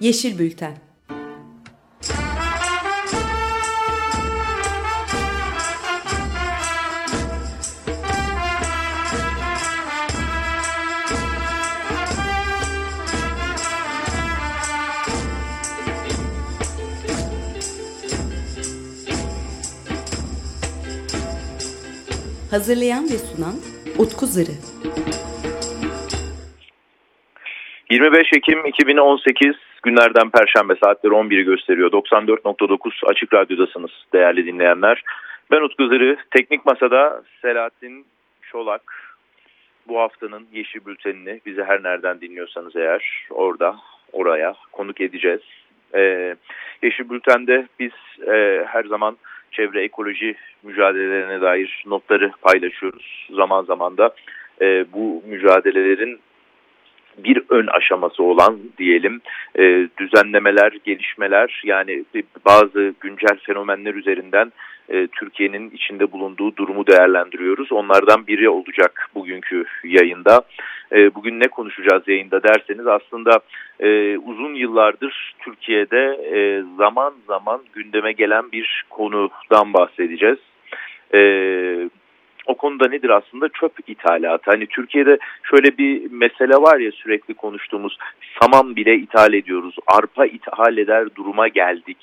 Yeşil Bülten Hazırlayan ve sunan Utku Zırı. 25 Ekim 2018 günlerden Perşembe saatleri 11'i gösteriyor. 94.9 Açık Radyo'dasınız değerli dinleyenler. Ben Utku Zırı, teknik masada Selahattin Çolak. Bu haftanın Yeşil Bülteni'ni bizi her nereden dinliyorsanız eğer orada, oraya konuk edeceğiz. Ee, Yeşil Bülten'de biz e, her zaman çevre ekoloji mücadelelerine dair notları paylaşıyoruz. Zaman zaman da e, bu mücadelelerin bir ön aşaması olan diyelim e, düzenlemeler, gelişmeler yani bazı güncel fenomenler üzerinden e, Türkiye'nin içinde bulunduğu durumu değerlendiriyoruz. Onlardan biri olacak bugünkü yayında. E, bugün ne konuşacağız yayında derseniz aslında e, uzun yıllardır Türkiye'de e, zaman zaman gündeme gelen bir konudan bahsedeceğiz. E, o konuda nedir aslında çöp ithalatı. Hani Türkiye'de şöyle bir mesele var ya sürekli konuştuğumuz saman bile ithal ediyoruz, arpa ithal eder duruma geldik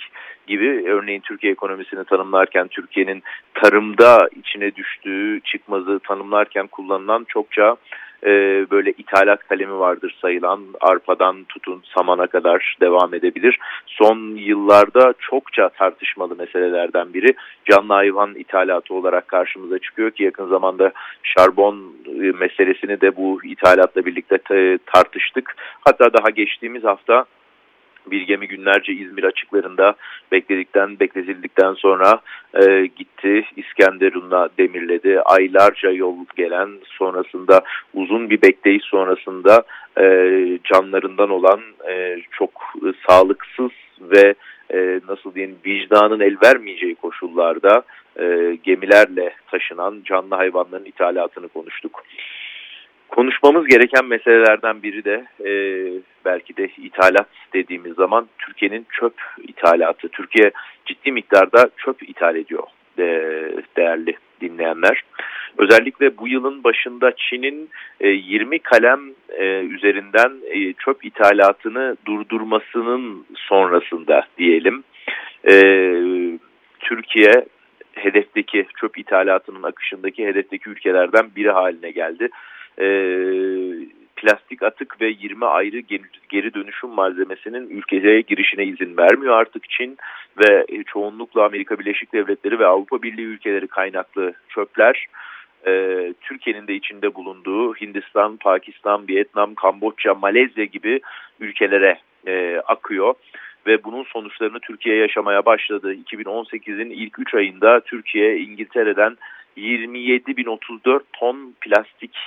gibi örneğin Türkiye ekonomisini tanımlarken Türkiye'nin tarımda içine düştüğü çıkmazı tanımlarken kullanılan çokça e, böyle ithalat kalemi vardır sayılan arpadan tutun samana kadar devam edebilir. Son yıllarda çokça tartışmalı meselelerden biri canlı hayvan ithalatı olarak karşımıza çıkıyor ki yakın zamanda şarbon e, meselesini de bu ithalatla birlikte tartıştık. Hatta daha geçtiğimiz hafta bir gemi günlerce İzmir açıklarında bekledikten bekletildikten sonra e, gitti İskenderun'a demirledi. Aylarca yol gelen sonrasında uzun bir bekleyiş sonrasında e, canlarından olan e, çok e, sağlıksız ve e, nasıl diyeyim vicdanın el vermeyeceği koşullarda e, gemilerle taşınan canlı hayvanların ithalatını konuştuk. Konuşmamız gereken meselelerden biri de e, belki de ithalat dediğimiz zaman Türkiye'nin çöp ithalatı. Türkiye ciddi miktarda çöp ithal ediyor e, değerli dinleyenler. Özellikle bu yılın başında Çin'in e, 20 kalem e, üzerinden e, çöp ithalatını durdurmasının sonrasında diyelim. E, Türkiye hedefteki çöp ithalatının akışındaki hedefteki ülkelerden biri haline geldi e, plastik atık ve 20 ayrı geri dönüşüm malzemesinin ülkeye girişine izin vermiyor artık Çin ve çoğunlukla Amerika Birleşik Devletleri ve Avrupa Birliği ülkeleri kaynaklı çöpler e, Türkiye'nin de içinde bulunduğu Hindistan, Pakistan, Vietnam, Kamboçya, Malezya gibi ülkelere e, akıyor ve bunun sonuçlarını Türkiye yaşamaya başladı. 2018'in ilk 3 ayında Türkiye İngiltere'den 27.034 ton plastik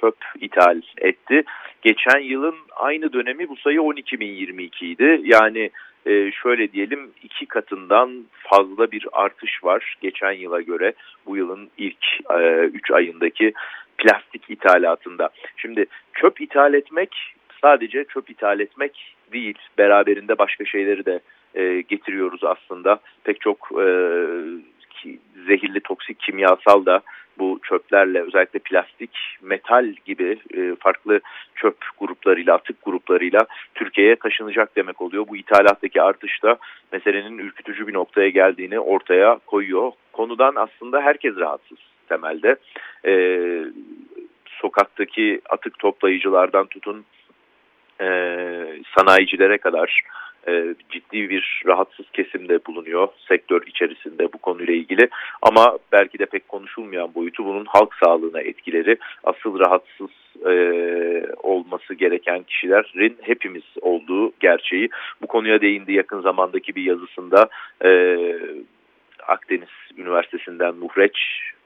çöp ithal etti. Geçen yılın aynı dönemi bu sayı 12.022 idi. Yani e, şöyle diyelim iki katından fazla bir artış var geçen yıla göre bu yılın ilk 3 e, ayındaki plastik ithalatında. Şimdi çöp ithal etmek sadece çöp ithal etmek değil beraberinde başka şeyleri de e, getiriyoruz aslında. Pek çok e, zehirli toksik kimyasal da bu çöplerle özellikle plastik, metal gibi e, farklı çöp gruplarıyla, atık gruplarıyla Türkiye'ye taşınacak demek oluyor. Bu ithalattaki artış da meselenin ürkütücü bir noktaya geldiğini ortaya koyuyor. Konudan aslında herkes rahatsız temelde. E, sokaktaki atık toplayıcılardan tutun e, sanayicilere kadar e, ciddi bir rahatsız kesimde bulunuyor sektör içerisinde bu konuyla ilgili. Ama belki de pek konuşulmayan boyutu bunun halk sağlığına etkileri. Asıl rahatsız e, olması gereken kişilerin hepimiz olduğu gerçeği. Bu konuya değindi yakın zamandaki bir yazısında e, Akdeniz Üniversitesi'nden Muhreç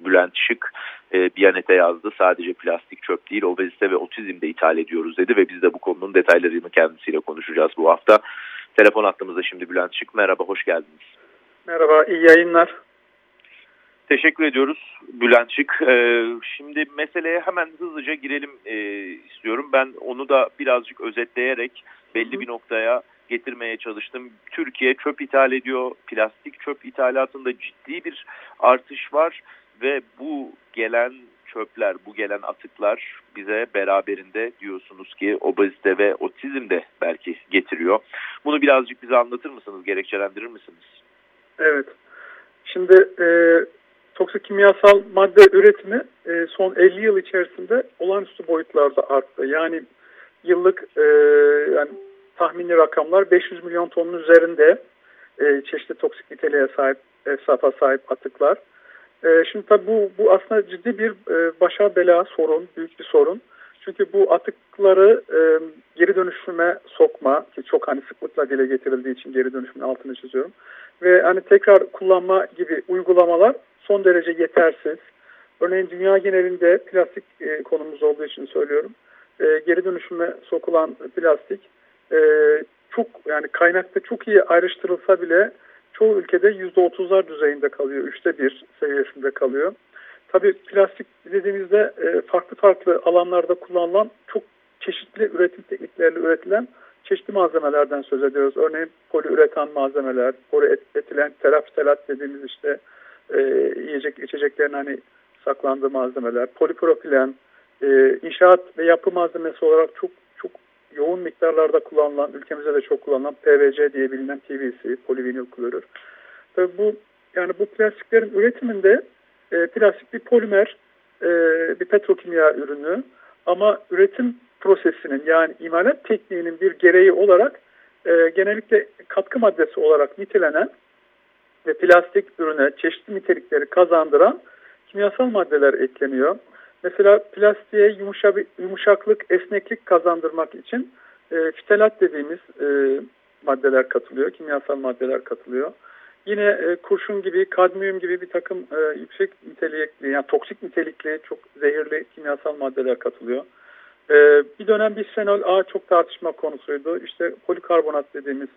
Bülent Şık e, Biyanet'e yazdı. Sadece plastik çöp değil obezite ve otizm de ithal ediyoruz dedi ve biz de bu konunun detaylarını kendisiyle konuşacağız bu hafta. Telefon attığımızda şimdi Bülent Şık. Merhaba, hoş geldiniz. Merhaba, iyi yayınlar. Teşekkür ediyoruz Bülent Şık. Ee, şimdi meseleye hemen hızlıca girelim e, istiyorum. Ben onu da birazcık özetleyerek belli bir noktaya getirmeye çalıştım. Türkiye çöp ithal ediyor. Plastik çöp ithalatında ciddi bir artış var ve bu gelen çöpler, bu gelen atıklar bize beraberinde diyorsunuz ki obezite ve otizm de belki getiriyor. Bunu birazcık bize anlatır mısınız, gerekçelendirir misiniz? Evet. Şimdi e, toksik kimyasal madde üretimi e, son 50 yıl içerisinde olağanüstü boyutlarda arttı. Yani yıllık e, yani tahmini rakamlar 500 milyon tonun üzerinde e, çeşitli toksik niteliğe sahip, efsafa sahip atıklar. E, şimdi tabii bu, bu aslında ciddi bir e, başa bela sorun, büyük bir sorun. Çünkü bu atıkları e, geri dönüşüme sokma ki çok hani sıklıkla dile getirildiği için geri dönüşümün altını çiziyorum. Ve hani tekrar kullanma gibi uygulamalar son derece yetersiz. Örneğin dünya genelinde plastik e, konumuz olduğu için söylüyorum. E, geri dönüşüme sokulan plastik e, çok yani kaynakta çok iyi ayrıştırılsa bile çoğu ülkede %30'lar düzeyinde kalıyor. Üçte bir seviyesinde kalıyor. Tabii plastik dediğimizde e, farklı farklı alanlarda kullanılan çok çeşitli üretim teknikleriyle üretilen çeşitli malzemelerden söz ediyoruz. Örneğin poliüretan malzemeler, polietilen terapitelat dediğimiz işte e, yiyecek içeceklerin hani saklandığı malzemeler, polipropilen, e, inşaat ve yapı malzemesi olarak çok yoğun miktarlarda kullanılan, ülkemizde de çok kullanılan PVC diye bilinen PVC, polivinil klorür. Tabii bu yani bu plastiklerin üretiminde e, plastik bir polimer, e, bir petrokimya ürünü ama üretim prosesinin yani imalat tekniğinin bir gereği olarak e, genellikle katkı maddesi olarak nitelenen ve plastik ürüne çeşitli nitelikleri kazandıran kimyasal maddeler ekleniyor. Mesela plastiğe yumuşa, yumuşaklık, esneklik kazandırmak için e, fitelat dediğimiz e, maddeler katılıyor, kimyasal maddeler katılıyor. Yine e, kurşun gibi, kadmiyum gibi bir takım e, yüksek nitelikli, yani toksik nitelikli, çok zehirli kimyasal maddeler katılıyor. E, bir dönem bisfenol A çok tartışma konusuydu. İşte polikarbonat dediğimiz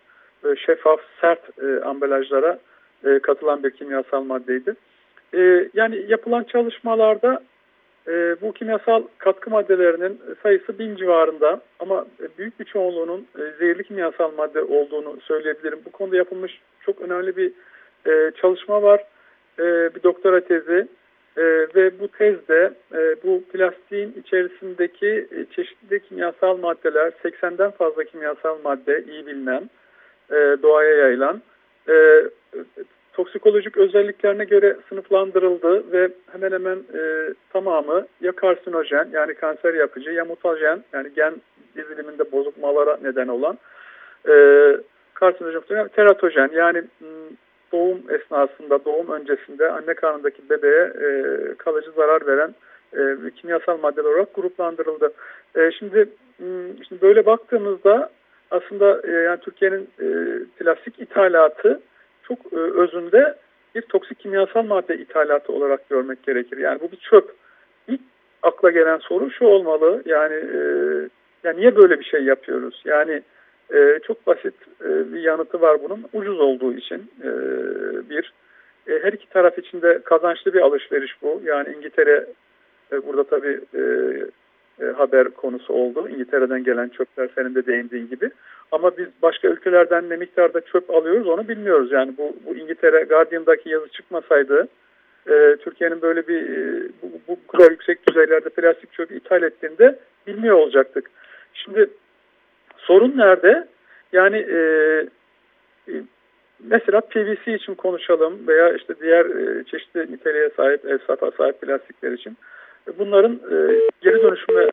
e, şeffaf, sert e, ambalajlara e, katılan bir kimyasal maddeydi. E, yani yapılan çalışmalarda e, bu kimyasal katkı maddelerinin sayısı bin civarında ama büyük bir çoğunluğunun e, zehirli kimyasal madde olduğunu söyleyebilirim. Bu konuda yapılmış çok önemli bir e, çalışma var. E, bir doktora tezi e, ve bu tezde e, bu plastiğin içerisindeki e, çeşitli kimyasal maddeler 80'den fazla kimyasal madde iyi bilinen e, doğaya yayılan e, toksikolojik özelliklerine göre sınıflandırıldı ve hemen hemen e, tamamı ya karsinojen yani kanser yapıcı ya mutajen yani gen diziliminde bozulmalara neden olan e, karsinojen teratojen yani doğum esnasında doğum öncesinde anne karnındaki bebeğe e, kalıcı zarar veren e, kimyasal maddeler olarak gruplandırıldı. E, şimdi, şimdi böyle baktığımızda aslında e, yani Türkiye'nin e, plastik ithalatı çok e, özünde bir toksik kimyasal madde ithalatı olarak görmek gerekir. Yani bu bir çöp. İlk akla gelen soru şu olmalı. Yani, e, yani niye böyle bir şey yapıyoruz? Yani e, çok basit bir yanıtı var bunun. Ucuz olduğu için bir. Her iki taraf için de kazançlı bir alışveriş bu. Yani İngiltere burada tabii e, haber konusu oldu. İngiltere'den gelen çöpler senin de değindiğin gibi. Ama biz başka ülkelerden ne miktarda çöp alıyoruz onu bilmiyoruz. Yani bu, bu İngiltere Guardian'daki yazı çıkmasaydı e, Türkiye'nin böyle bir e, bu, bu kadar yüksek düzeylerde plastik çöp ithal ettiğinde bilmiyor olacaktık. Şimdi sorun nerede? Yani e, e mesela PVC için konuşalım veya işte diğer e, çeşitli niteliğe sahip, elsafa sahip plastikler için. Bunların e, geri dönüşüme...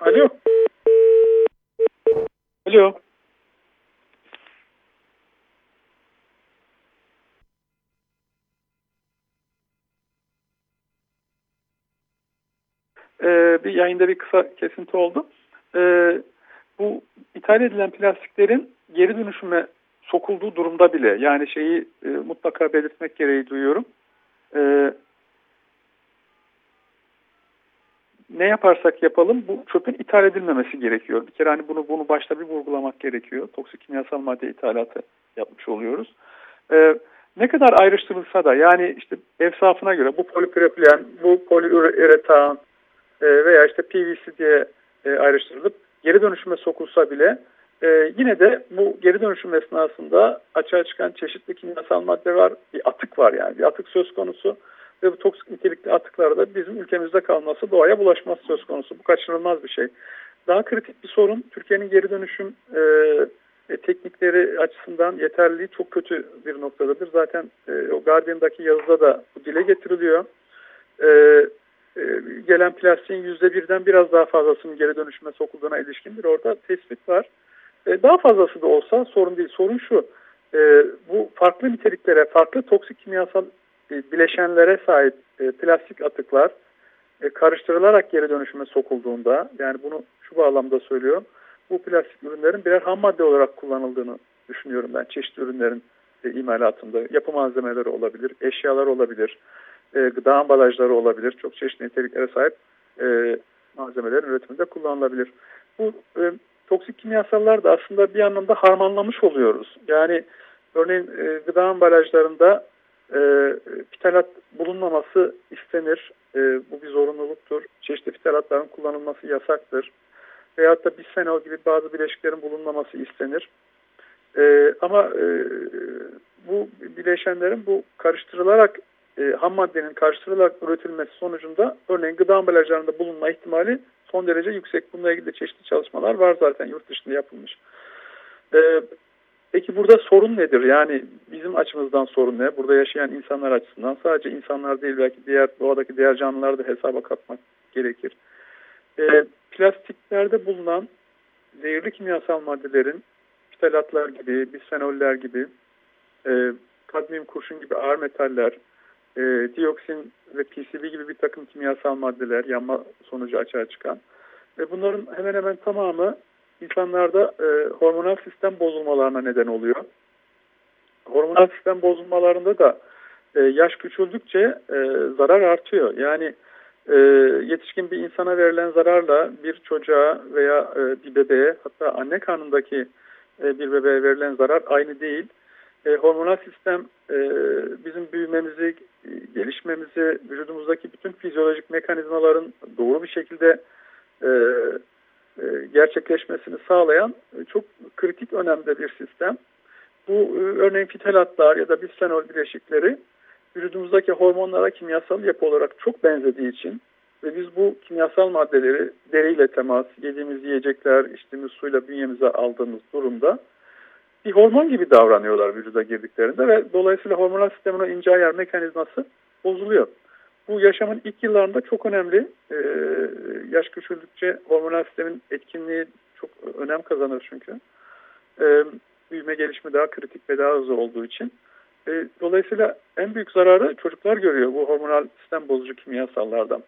Alo? Alo. Ee, bir yayında bir kısa kesinti oldu. Ee, bu ithal edilen plastiklerin geri dönüşüme sokulduğu durumda bile yani şeyi e, mutlaka belirtmek gereği duyuyorum. E, ne yaparsak yapalım bu çöpün ithal edilmemesi gerekiyor. Bir kere hani bunu bunu başta bir vurgulamak gerekiyor. Toksik kimyasal madde ithalatı yapmış oluyoruz. Ee, ne kadar ayrıştırılsa da yani işte efsafına göre bu polipropilen, bu poliüretan e, veya işte PVC diye e, ayrıştırılıp geri dönüşüme sokulsa bile e, yine de bu geri dönüşüm esnasında açığa çıkan çeşitli kimyasal madde var, bir atık var yani bir atık söz konusu ve bu toksik nitelikli atıklarda bizim ülkemizde kalması, doğaya bulaşması söz konusu. Bu kaçınılmaz bir şey. Daha kritik bir sorun Türkiye'nin geri dönüşüm e, e, teknikleri açısından yeterliliği çok kötü bir noktadadır. Zaten e, o Guardian'daki yazıda da bu dile getiriliyor. E, e, gelen plastiğin yüzde birden biraz daha fazlasının geri dönüşüme sokulduğuna ilişkin bir orada tespit var. E, daha fazlası da olsa sorun değil. Sorun şu, e, bu farklı niteliklere, farklı toksik kimyasal bileşenlere sahip e, plastik atıklar e, karıştırılarak geri dönüşüme sokulduğunda, yani bunu şu bağlamda söylüyorum, bu plastik ürünlerin birer ham madde olarak kullanıldığını düşünüyorum ben çeşitli ürünlerin e, imalatında. Yapı malzemeleri olabilir, eşyalar olabilir, e, gıda ambalajları olabilir. Çok çeşitli niteliklere sahip e, malzemelerin üretiminde kullanılabilir. Bu e, toksik kimyasallar da aslında bir anlamda harmanlamış oluyoruz. Yani örneğin e, gıda ambalajlarında e, pitalat bulunmaması istenir. E, bu bir zorunluluktur. Çeşitli pitalatların kullanılması yasaktır veyahut da bisfenol gibi bazı bileşiklerin bulunmaması istenir. E, ama e, bu bileşenlerin bu karıştırılarak e, ham maddenin karıştırılarak üretilmesi sonucunda örneğin gıda ambalajlarında bulunma ihtimali son derece yüksek. Bununla ilgili çeşitli çalışmalar var zaten yurt dışında yapılmış. E, peki burada sorun nedir? Yani bizim açımızdan sorun ne? Burada yaşayan insanlar açısından sadece insanlar değil belki diğer doğadaki diğer canlıları da hesaba katmak gerekir. E, plastiklerde bulunan zehirli kimyasal maddelerin ftalatlar gibi, bisfenoller gibi, e, kadmiyum kurşun gibi ağır metaller, e, dioksin ve PCB gibi bir takım kimyasal maddeler yanma sonucu açığa çıkan ve bunların hemen hemen tamamı insanlarda e, hormonal sistem bozulmalarına neden oluyor. Hormonal sistem bozulmalarında da e, yaş küçüldükçe e, zarar artıyor. Yani e, yetişkin bir insana verilen zararla bir çocuğa veya e, bir bebeğe hatta anne karnındaki e, bir bebeğe verilen zarar aynı değil. E, hormonal sistem e, bizim büyümemizi, e, gelişmemizi, vücudumuzdaki bütün fizyolojik mekanizmaların doğru bir şekilde e, e, gerçekleşmesini sağlayan e, çok kritik önemde bir sistem. Bu e, örneğin fitalatlar ya da bisfenol bileşikleri vücudumuzdaki hormonlara kimyasal yapı olarak çok benzediği için ve biz bu kimyasal maddeleri deriyle temas, yediğimiz yiyecekler, içtiğimiz suyla bünyemize aldığımız durumda bir hormon gibi davranıyorlar vücuda girdiklerinde ve dolayısıyla hormonal sistemin ince ayar mekanizması bozuluyor. Bu yaşamın ilk yıllarında çok önemli. Ee, yaş küçüldükçe hormonal sistemin etkinliği çok önem kazanır çünkü. Ee, büyüme gelişme daha kritik ve daha hızlı olduğu için. Ee, dolayısıyla en büyük zararı çocuklar görüyor bu hormonal sistem bozucu kimyasallardan.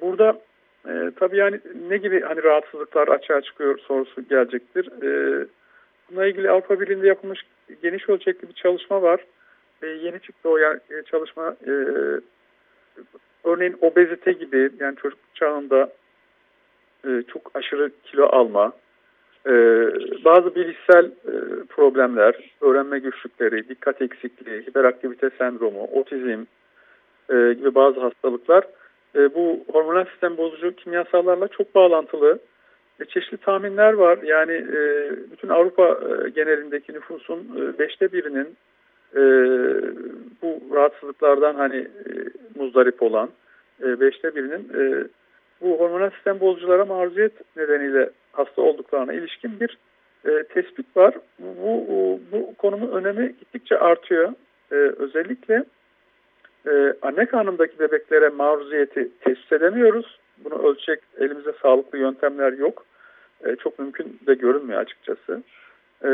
Burada e, tabii yani ne gibi hani rahatsızlıklar açığa çıkıyor sorusu gelecektir. E, bununla ilgili Avrupa Birliği'nde yapılmış geniş ölçekli bir çalışma var. E, yeni çıktı o yani, e, çalışma. E, örneğin obezite gibi yani çocuk çağında e, çok aşırı kilo alma, e, bazı bilişsel e, problemler, öğrenme güçlükleri, dikkat eksikliği, hiperaktivite sendromu, otizm e, gibi bazı hastalıklar e, bu hormonal sistem bozucu kimyasallarla çok bağlantılı. E, çeşitli tahminler var. Yani e, bütün Avrupa e, genelindeki nüfusun e, beşte birinin e, bu rahatsızlıklardan hani e, muzdarip olan e, beşte birinin e, bu hormonal sistem bozuculara maruziyet nedeniyle hasta olduklarına ilişkin bir e, tespit var. Bu, bu, bu konunun önemi gittikçe artıyor. E, özellikle e, anne karnındaki bebeklere maruziyeti tespit edemiyoruz. Bunu ölçecek elimizde sağlıklı yöntemler yok. E, çok mümkün de görünmüyor açıkçası. E,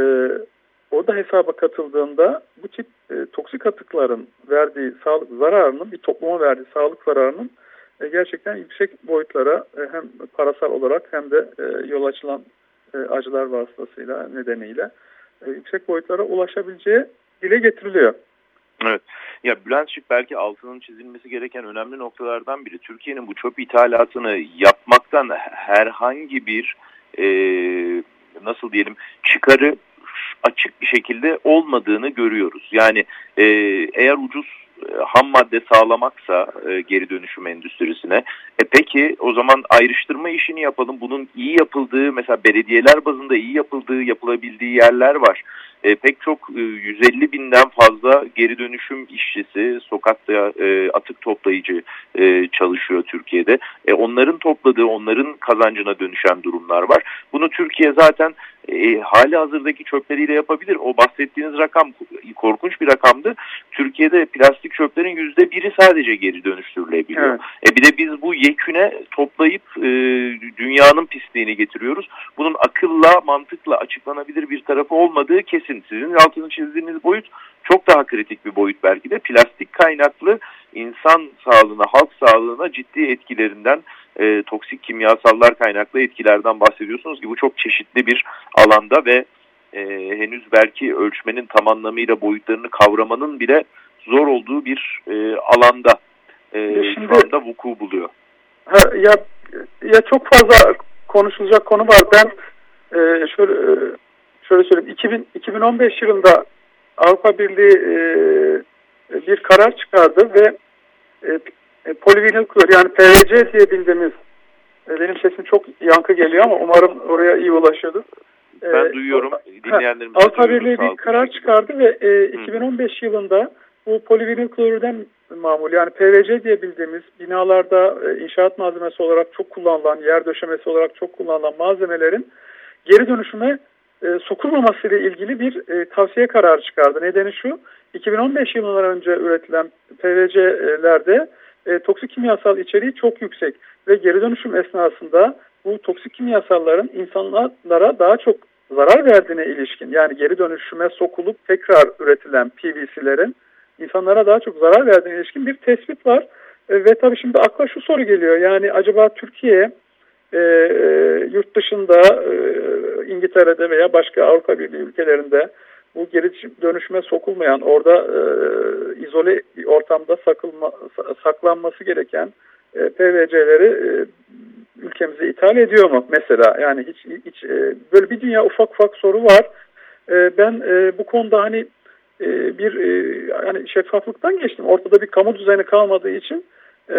o da hesaba katıldığında bu tip e, toksik atıkların verdiği sağlık zararının bir topluma verdiği sağlık zararının e, gerçekten yüksek boyutlara e, hem parasal olarak hem de e, yol açılan e, acılar vasıtasıyla nedeniyle e, yüksek boyutlara ulaşabileceği dile getiriliyor. Evet. Ya Bülent Şık belki altının çizilmesi gereken önemli noktalardan biri. Türkiye'nin bu çöp ithalatını yapmaktan herhangi bir e, nasıl diyelim çıkarı açık bir şekilde olmadığını görüyoruz. Yani e, eğer ucuz ham madde sağlamaksa e, geri dönüşüm endüstrisine e peki o zaman ayrıştırma işini yapalım. Bunun iyi yapıldığı mesela belediyeler bazında iyi yapıldığı yapılabildiği yerler var. E, pek çok e, 150 binden fazla geri dönüşüm işçisi sokakta e, atık toplayıcı e, çalışıyor Türkiye'de. E, onların topladığı onların kazancına dönüşen durumlar var. Bunu Türkiye zaten e, hali hazırdaki çöpleriyle yapabilir. O bahsettiğiniz rakam korkunç bir rakamdı. Türkiye'de plastik çöplerin yüzde biri sadece geri dönüştürülebiliyor. Evet. E, bir de biz bu yeküne toplayıp e, dünyanın pisliğini getiriyoruz. Bunun akılla, mantıkla açıklanabilir bir tarafı olmadığı kesin. Sizin altını çizdiğiniz boyut çok daha kritik bir boyut belki de. Plastik kaynaklı insan sağlığına, halk sağlığına ciddi etkilerinden e, toksik kimyasallar kaynaklı etkilerden bahsediyorsunuz ki bu çok çeşitli bir alanda ve e, henüz belki ölçmenin tam anlamıyla boyutlarını kavramanın bile zor olduğu bir e, alanda e, Şimdi, şu anda vuku buluyor. Ha, ya, ya çok fazla konuşulacak konu var. Ben e, şöyle e, şöyle söyleyeyim. 2000, 2015 yılında Avrupa Birliği e, bir karar çıkardı ve e, e, polivinyl klor yani PVC diye bildiğimiz e, benim sesim çok yankı geliyor ama umarım oraya iyi ulaşıyordur. E, ben duyuyorum. Dinleyenlerimiz Avrupa Birliği bir karar çıkardı ve e, 2015 yılında bu polivinyl kloriden mamul yani PVC diye bildiğimiz binalarda e, inşaat malzemesi olarak çok kullanılan, yer döşemesi olarak çok kullanılan malzemelerin geri dönüşüme e, sokulmaması ile ilgili bir e, tavsiye kararı çıkardı. Nedeni şu, 2015 yılından önce üretilen PVC'lerde e, toksik kimyasal içeriği çok yüksek ve geri dönüşüm esnasında bu toksik kimyasalların insanlara daha çok zarar verdiğine ilişkin yani geri dönüşüme sokulup tekrar üretilen PVC'lerin insanlara daha çok zarar verdiğine ilişkin bir tespit var. E, ve tabii şimdi akla şu soru geliyor yani acaba Türkiye e, yurt dışında e, İngiltere'de veya başka Avrupa Birliği ülkelerinde bu geri dönüşüme sokulmayan orada e, izole ortamda sakılma, saklanması gereken e, PVC'leri e, ülkemize ithal ediyor mu mesela? Yani hiç, hiç e, böyle bir dünya ufak ufak soru var. E, ben e, bu konuda hani e, bir e, yani şeffaflıktan geçtim. Ortada bir kamu düzeni kalmadığı için e,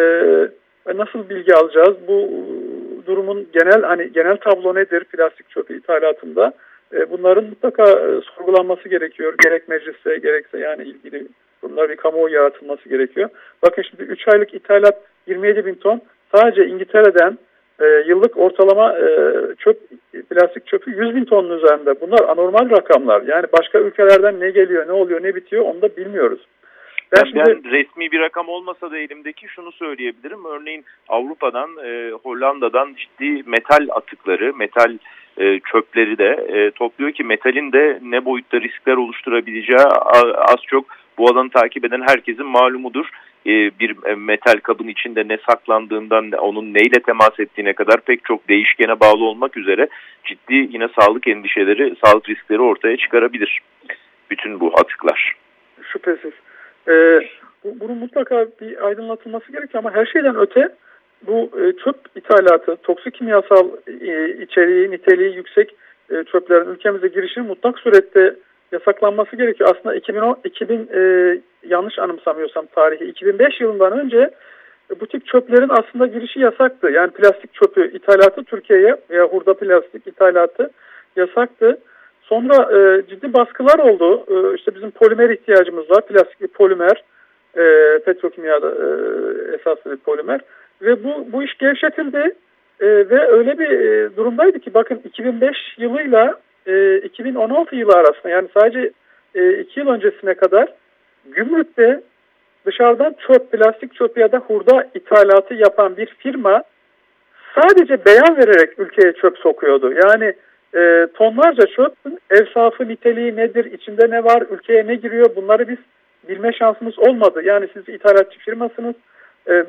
nasıl bilgi alacağız? Bu durumun genel hani genel tablo nedir plastik çöpü ithalatında bunların mutlaka e, sorgulanması gerekiyor. Gerek mecliste gerekse yani ilgili bunlar bir kamuoyu yaratılması gerekiyor. Bakın şimdi 3 aylık ithalat 27 bin ton sadece İngiltere'den e, yıllık ortalama e, çöp plastik çöpü 100 bin tonun üzerinde. Bunlar anormal rakamlar. Yani başka ülkelerden ne geliyor, ne oluyor, ne bitiyor onu da bilmiyoruz. Ben, şimdi... ben resmi bir rakam olmasa da elimdeki şunu söyleyebilirim. Örneğin Avrupa'dan, e, Hollanda'dan ciddi metal atıkları, metal e, çöpleri de e, topluyor ki metalin de ne boyutta riskler oluşturabileceği az çok bu alanı takip eden herkesin malumudur. E, bir metal kabın içinde ne saklandığından onun neyle temas ettiğine kadar pek çok değişkene bağlı olmak üzere ciddi yine sağlık endişeleri, sağlık riskleri ortaya çıkarabilir. Bütün bu atıklar. Şüphesiz. Ee, bu, bunun mutlaka bir aydınlatılması gerekiyor ama her şeyden öte bu e, çöp ithalatı, toksik kimyasal e, içeriği, niteliği yüksek e, çöplerin ülkemize girişinin mutlak surette yasaklanması gerekiyor. Aslında 2010, 2000 e, yanlış anımsamıyorsam tarihi 2005 yılından önce bu tip çöplerin aslında girişi yasaktı. Yani plastik çöpü ithalatı Türkiye'ye veya hurda plastik ithalatı yasaktı. Sonra e, ciddi baskılar oldu. E, işte bizim polimer ihtiyacımız var. Plastik bir polimer. E, petrokimyada e, esaslı bir polimer. Ve bu, bu iş gevşetildi. E, ve öyle bir e, durumdaydı ki bakın 2005 yılıyla e, 2016 yılı arasında yani sadece e, iki yıl öncesine kadar gümrükte dışarıdan çöp, plastik çöp ya da hurda ithalatı yapan bir firma sadece beyan vererek ülkeye çöp sokuyordu. Yani e, tonlarca çöp, evsafı niteliği nedir, içinde ne var, ülkeye ne giriyor bunları biz bilme şansımız olmadı. Yani siz ithalatçı firmasınız, e,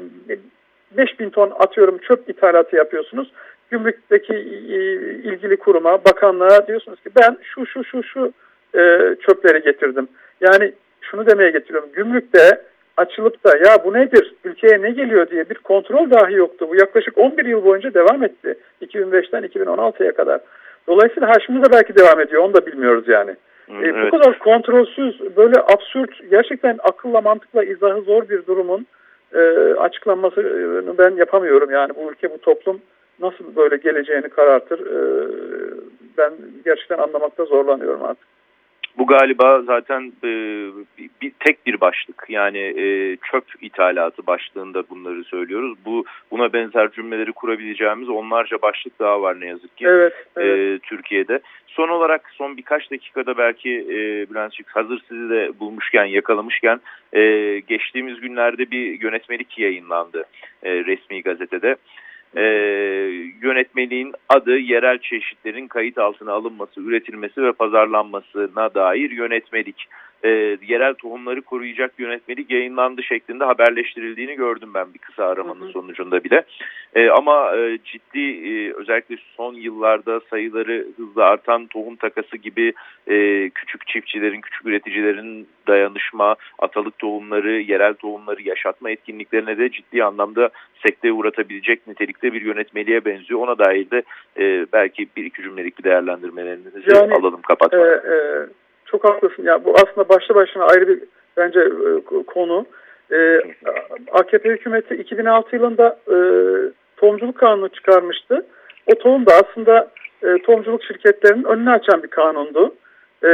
5000 ton atıyorum çöp ithalatı yapıyorsunuz. Gümrükteki ilgili kuruma, bakanlığa diyorsunuz ki ben şu şu şu şu e, çöpleri getirdim. Yani şunu demeye getiriyorum. Gümrükte açılıp da ya bu nedir, ülkeye ne geliyor diye bir kontrol dahi yoktu. Bu yaklaşık 11 yıl boyunca devam etti. 2005'ten 2016'ya kadar. Dolayısıyla ha şimdi de belki devam ediyor. Onu da bilmiyoruz yani. evet. e, bu kadar kontrolsüz, böyle absürt, gerçekten akılla mantıkla izahı zor bir durumun e, açıklanmasını ben yapamıyorum. Yani bu ülke, bu toplum nasıl böyle geleceğini karartır e, ben gerçekten anlamakta zorlanıyorum artık. Bu galiba zaten e, bir, tek bir başlık yani e, çöp ithalatı başlığında bunları söylüyoruz. Bu buna benzer cümleleri kurabileceğimiz onlarca başlık daha var ne yazık ki evet, e, evet. E, Türkiye'de. Son olarak son birkaç dakikada belki e, Bülent Şık hazır sizi de bulmuşken yakalamışken e, geçtiğimiz günlerde bir yönetmelik yayınlandı e, resmi gazetede e, yönetmeliğin adı yerel çeşitlerin kayıt altına alınması, üretilmesi ve pazarlanmasına dair yönetmelik. E, yerel tohumları koruyacak yönetmelik yayınlandı şeklinde haberleştirildiğini gördüm ben bir kısa aramanın hı hı. sonucunda bile. E, ama e, ciddi e, özellikle son yıllarda sayıları hızla artan tohum takası gibi e, küçük çiftçilerin, küçük üreticilerin dayanışma, atalık tohumları, yerel tohumları yaşatma etkinliklerine de ciddi anlamda sekteye uğratabilecek nitelikte bir yönetmeliğe benziyor. Ona dair de e, belki bir iki cümlelik bir değerlendirmelerinizi yani, alalım kapatmadan. E, e, çok haklısın. Ya bu aslında başlı başına ayrı bir bence e, konu. E, AKP hükümeti 2006 yılında e, tohumculuk kanunu çıkarmıştı. O tohum da aslında e, tohumculuk şirketlerinin önünü açan bir kanundu. E,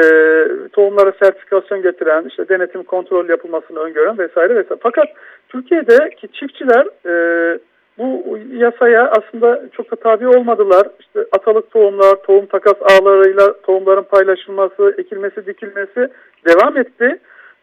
tohumlara sertifikasyon getiren, işte denetim kontrol yapılmasını öngören vesaire vesaire. Fakat Türkiye'deki çiftçiler e, bu yasaya aslında çok da tabi olmadılar. İşte atalık tohumlar, tohum takas ağlarıyla tohumların paylaşılması, ekilmesi, dikilmesi devam etti.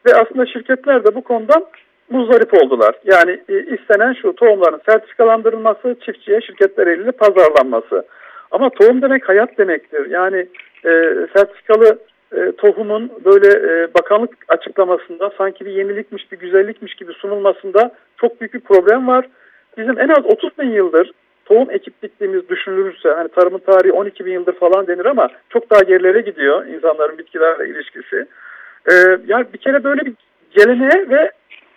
Ve aslında şirketler de bu konudan muzdarip oldular. Yani e, istenen şu tohumların sertifikalandırılması, çiftçiye şirketler eliyle pazarlanması. Ama tohum demek hayat demektir. Yani e, sertifikalı e, tohumun böyle e, bakanlık açıklamasında sanki bir yenilikmiş, bir güzellikmiş gibi sunulmasında çok büyük bir problem var. Bizim en az 30 bin yıldır tohum ekip diktiğimiz düşünülürse hani tarımın tarihi 12 bin yıldır falan denir ama çok daha gerilere gidiyor insanların bitkilerle ilişkisi. Ee, yani bir kere böyle bir geleneğe ve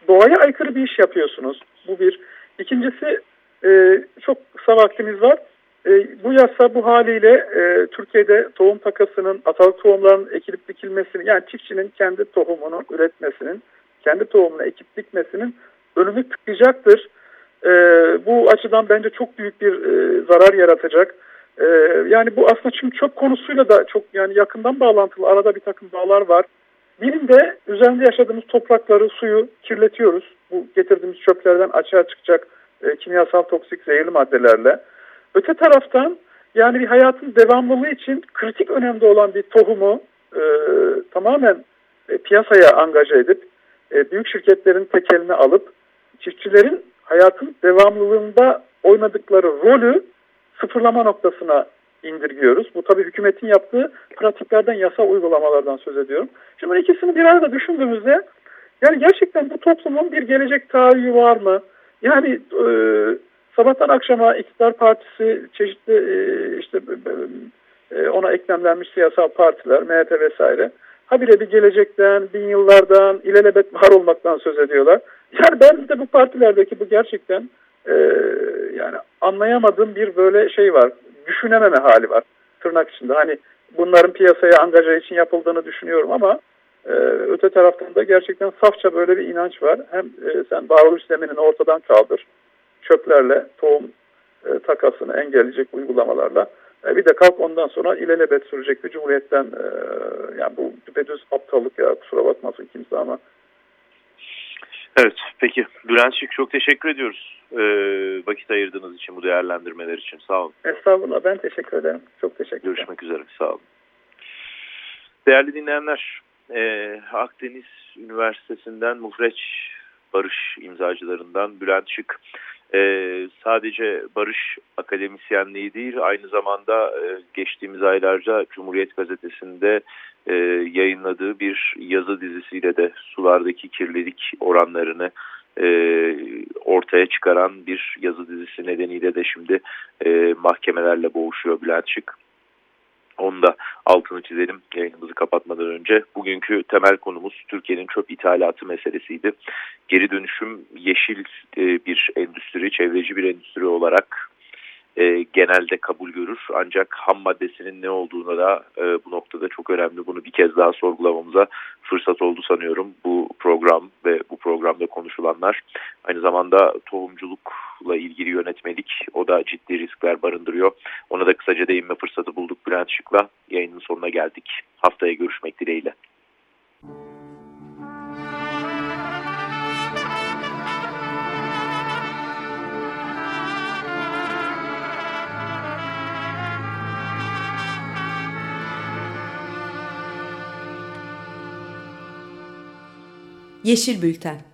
doğaya aykırı bir iş yapıyorsunuz. Bu bir. İkincisi e, çok kısa vaktimiz var. E, bu yasa bu haliyle e, Türkiye'de tohum takasının, atalık tohumların ekilip dikilmesini yani çiftçinin kendi tohumunu üretmesinin, kendi tohumunu ekip dikmesinin önünü tıkayacaktır. E, bu açıdan bence çok büyük bir e, zarar yaratacak. E, yani bu aslında çünkü çöp konusuyla da çok yani yakından bağlantılı arada bir takım bağlar var. Birinde üzerinde yaşadığımız toprakları, suyu kirletiyoruz. Bu getirdiğimiz çöplerden açığa çıkacak e, kimyasal toksik zehirli maddelerle. Öte taraftan yani bir hayatın devamlılığı için kritik önemli olan bir tohumu e, tamamen e, piyasaya angaja edip e, büyük şirketlerin tekelini alıp çiftçilerin hayatın devamlılığında oynadıkları rolü sıfırlama noktasına indirgiyoruz. Bu tabii hükümetin yaptığı pratiklerden, yasa uygulamalardan söz ediyorum. Şimdi ikisini bir arada düşündüğümüzde yani gerçekten bu toplumun bir gelecek tarihi var mı? Yani e, sabahtan akşama iktidar partisi çeşitli e, işte e, ona eklemlenmiş siyasal partiler, MHP vesaire habire bir gelecekten, bin yıllardan, ilelebet var olmaktan söz ediyorlar. Yani ben de bu partilerdeki bu gerçekten e, yani anlayamadığım bir böyle şey var. Düşünememe hali var tırnak içinde. Hani bunların piyasaya angaja için yapıldığını düşünüyorum ama e, öte taraftan da gerçekten safça böyle bir inanç var. Hem e, sen varoluş zeminini ortadan kaldır. Çöplerle tohum e, takasını engelleyecek uygulamalarla. E, bir de kalk ondan sonra ilelebet sürecek bir cumhuriyetten e, yani bu düpedüz aptallık ya kusura bakmasın kimse ama Evet peki Bülent Şık çok teşekkür ediyoruz ee, vakit ayırdığınız için bu değerlendirmeler için sağ olun. Estağfurullah ben teşekkür ederim çok teşekkür ederim. Görüşmek üzere sağ olun. Değerli dinleyenler e, Akdeniz Üniversitesi'nden Mufreç Barış imzacılarından Bülent Şık e, sadece barış akademisyenliği değil aynı zamanda e, geçtiğimiz aylarda Cumhuriyet Gazetesi'nde e, yayınladığı bir yazı dizisiyle de sulardaki kirlilik oranlarını e, ortaya çıkaran bir yazı dizisi nedeniyle de şimdi e, mahkemelerle boğuşuyor Bülent Şık. Onu da altını çizelim yayınımızı kapatmadan önce. Bugünkü temel konumuz Türkiye'nin çöp ithalatı meselesiydi. Geri dönüşüm yeşil e, bir endüstri, çevreci bir endüstri olarak e, genelde kabul görür. Ancak ham maddesinin ne olduğuna da e, bu noktada çok önemli. Bunu bir kez daha sorgulamamıza fırsat oldu sanıyorum. Bu program ve bu programda konuşulanlar aynı zamanda tohumculukla ilgili yönetmelik o da ciddi riskler barındırıyor. Ona da kısaca değinme fırsatı bulduk Bülent Şık'la. Yayının sonuna geldik. Haftaya görüşmek dileğiyle. Yeşil Bülten